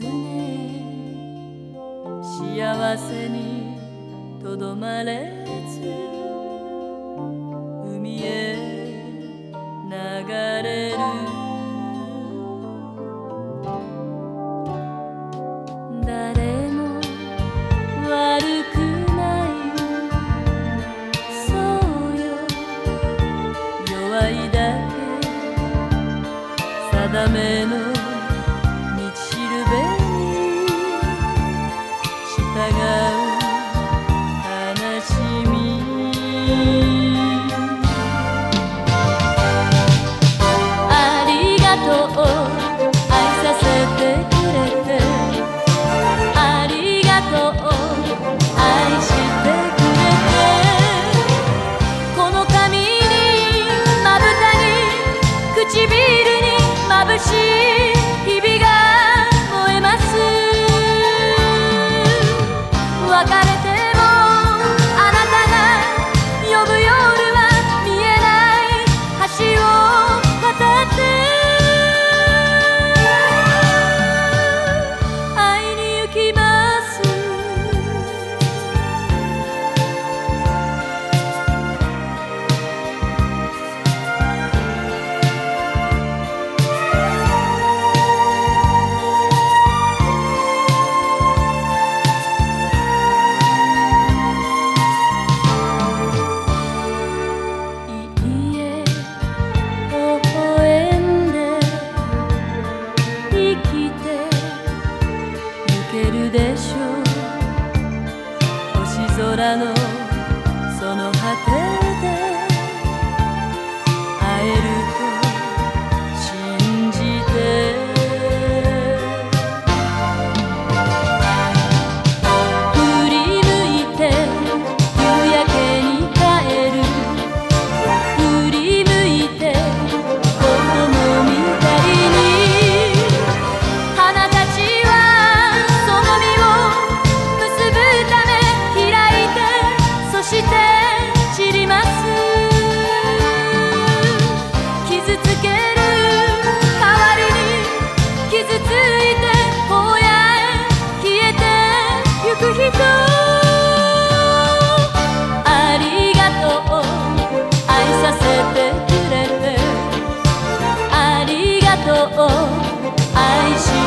ですね幸せにとどまれず海へ流れる。誰も悪くない。そうよ。弱いだけ。定めの temprano. 愛し